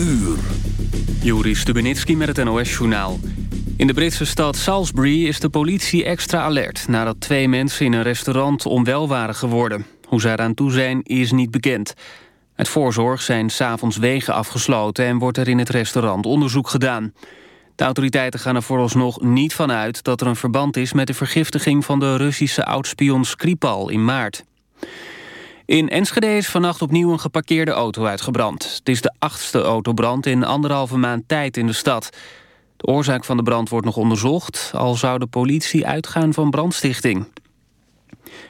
uur. Juri Stubenitski met het NOS-journaal. In de Britse stad Salisbury is de politie extra alert... nadat twee mensen in een restaurant onwel waren geworden. Hoe zij eraan toe zijn, is niet bekend. Uit voorzorg zijn s'avonds wegen afgesloten... en wordt er in het restaurant onderzoek gedaan. De autoriteiten gaan er vooralsnog niet van uit... dat er een verband is met de vergiftiging van de Russische oudspion Skripal in maart. In Enschede is vannacht opnieuw een geparkeerde auto uitgebrand. Het is de achtste autobrand in anderhalve maand tijd in de stad. De oorzaak van de brand wordt nog onderzocht... al zou de politie uitgaan van brandstichting.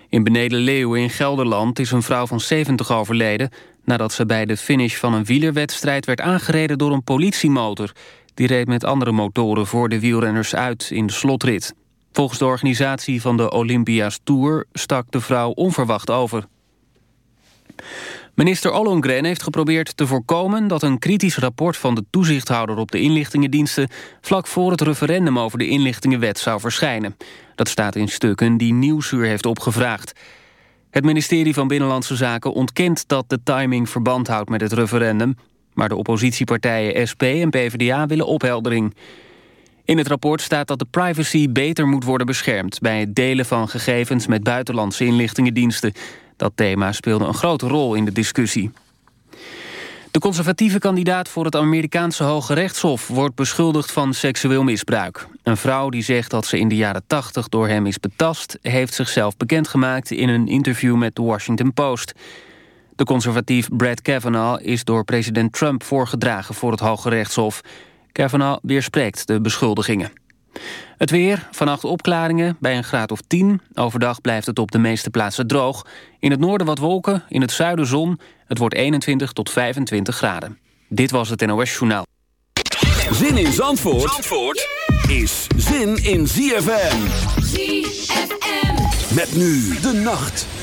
In Beneden Leeuwen in Gelderland is een vrouw van 70 overleden... nadat ze bij de finish van een wielerwedstrijd werd aangereden door een politiemotor. Die reed met andere motoren voor de wielrenners uit in de slotrit. Volgens de organisatie van de Olympia's Tour stak de vrouw onverwacht over. Minister Ollongren heeft geprobeerd te voorkomen dat een kritisch rapport van de toezichthouder op de inlichtingendiensten vlak voor het referendum over de inlichtingenwet zou verschijnen. Dat staat in stukken die Nieuwsuur heeft opgevraagd. Het ministerie van Binnenlandse Zaken ontkent dat de timing verband houdt met het referendum, maar de oppositiepartijen SP en PvdA willen opheldering. In het rapport staat dat de privacy beter moet worden beschermd... bij het delen van gegevens met buitenlandse inlichtingendiensten. Dat thema speelde een grote rol in de discussie. De conservatieve kandidaat voor het Amerikaanse Hoge Rechtshof... wordt beschuldigd van seksueel misbruik. Een vrouw die zegt dat ze in de jaren 80 door hem is betast... heeft zichzelf bekendgemaakt in een interview met de Washington Post. De conservatief Brad Kavanaugh is door president Trump voorgedragen... voor het Hoge Rechtshof. Kavanaugh weerspreekt de beschuldigingen. Het weer, vannacht opklaringen bij een graad of 10. Overdag blijft het op de meeste plaatsen droog. In het noorden wat wolken, in het zuiden zon. Het wordt 21 tot 25 graden. Dit was het NOS Journaal. Zin in Zandvoort, Zandvoort is zin in ZFM. ZFM. Met nu de nacht.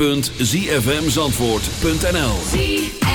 www.zfmzandvoort.nl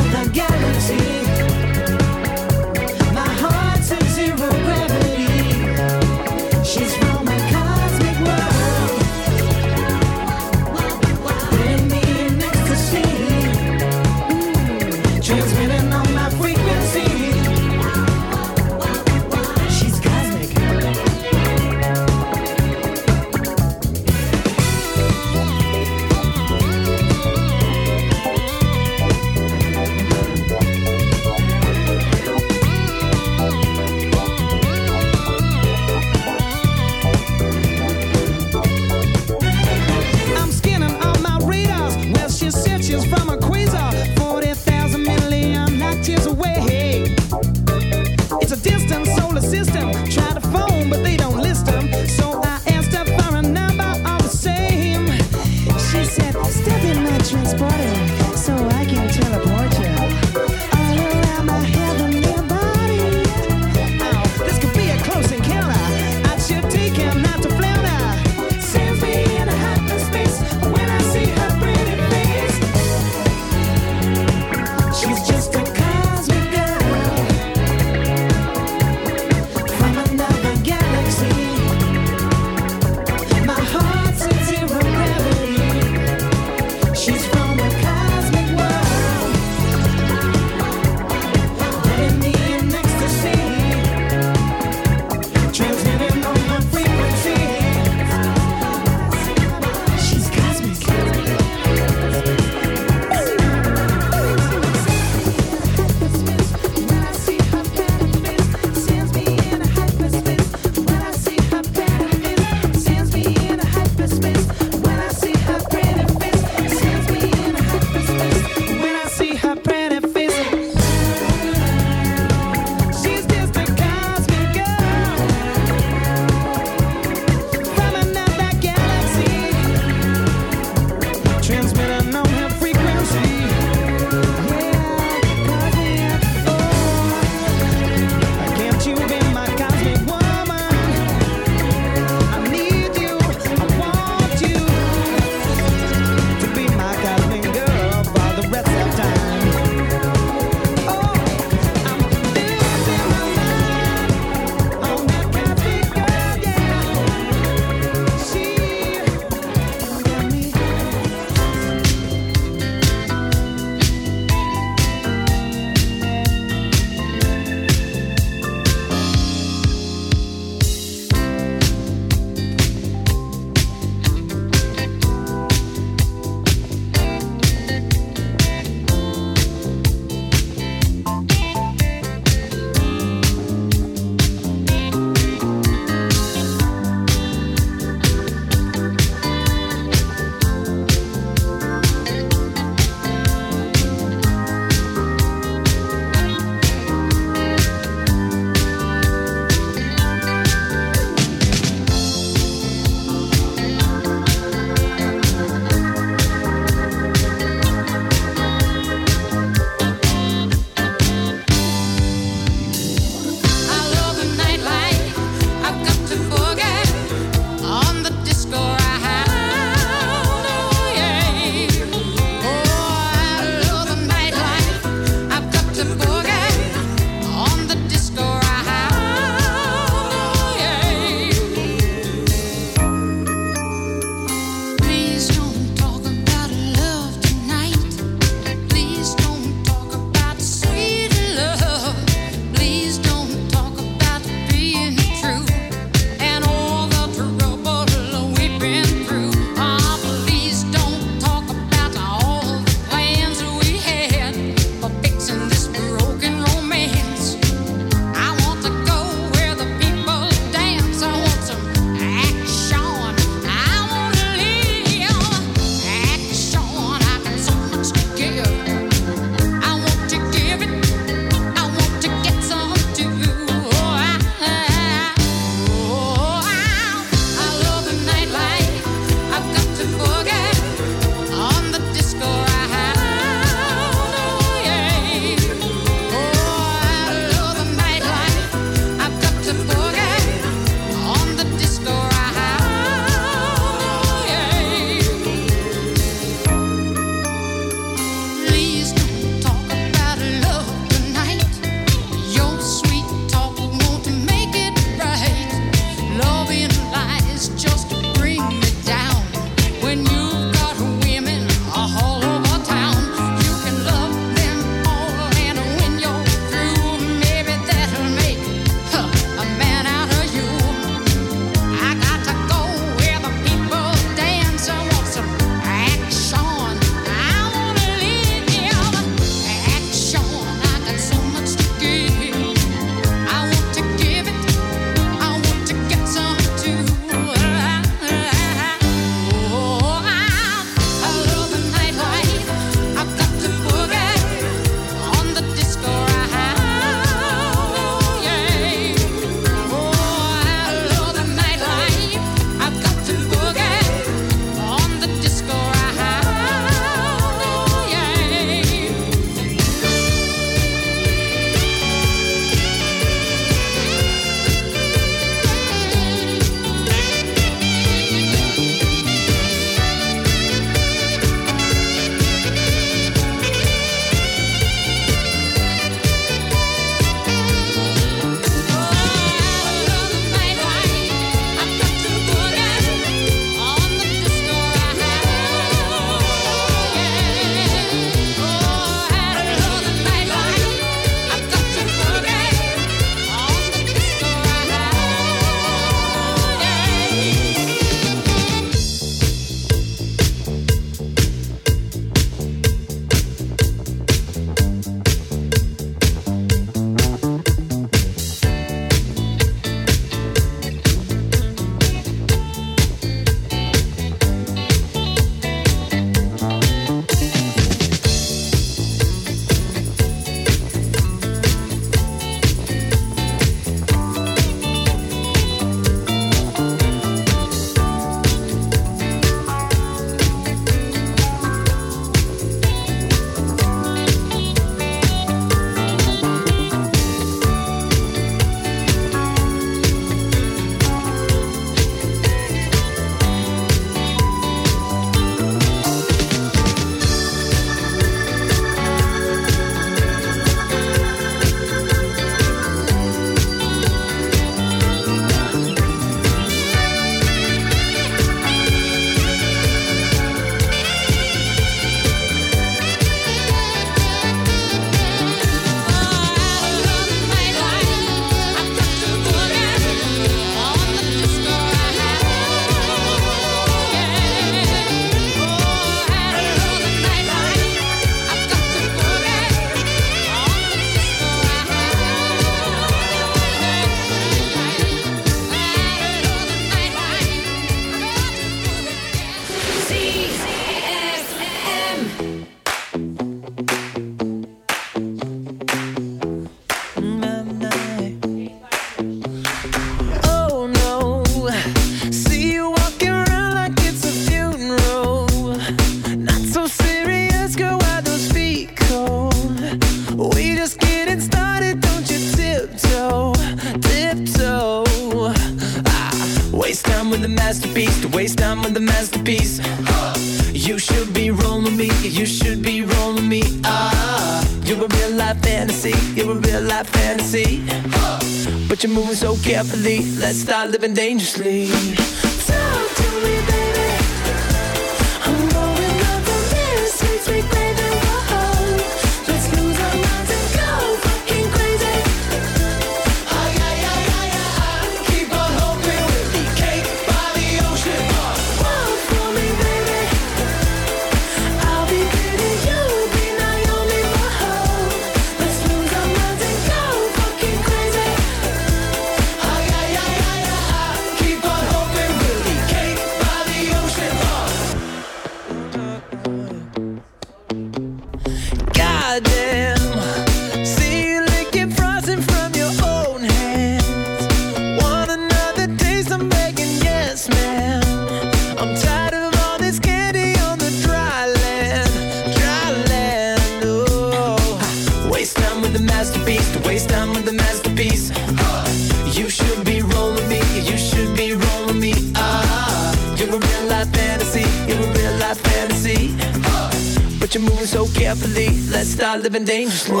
living dangerously.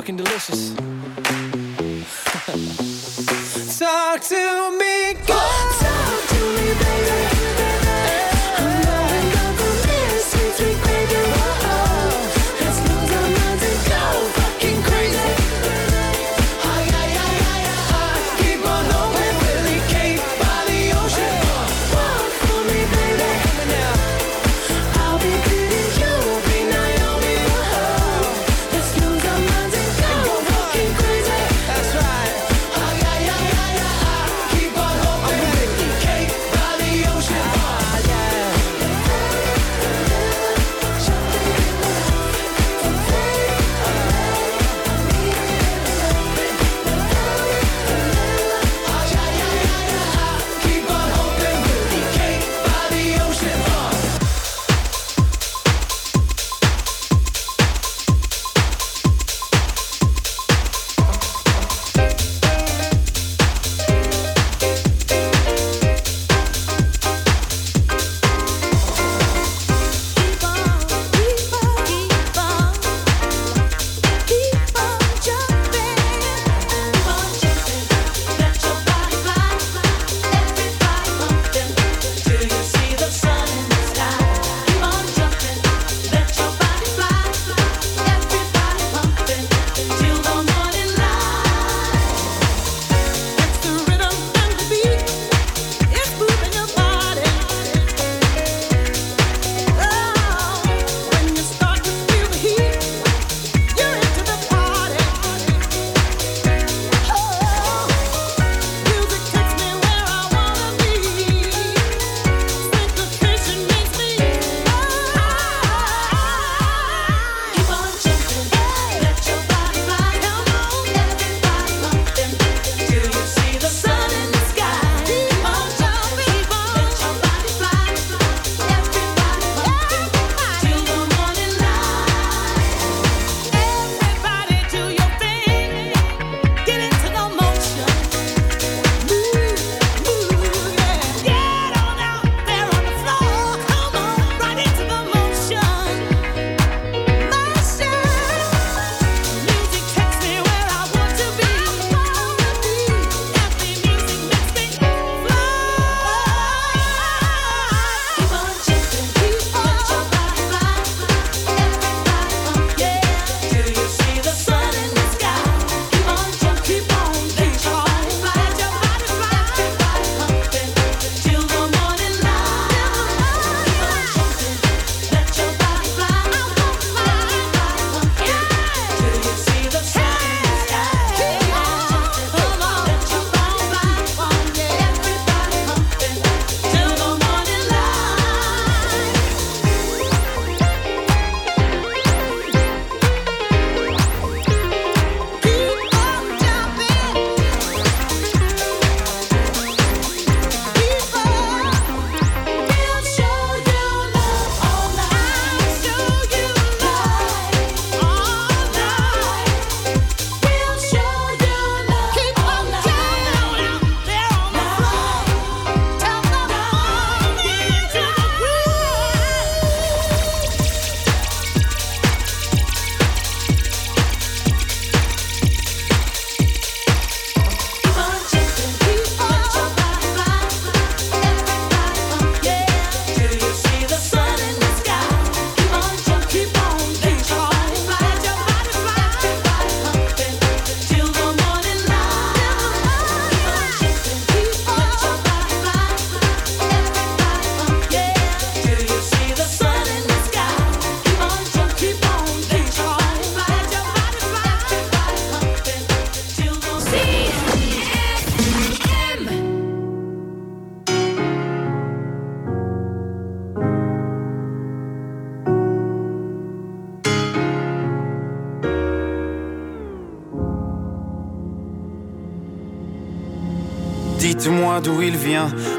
Fucking delicious. Talk to me, girl.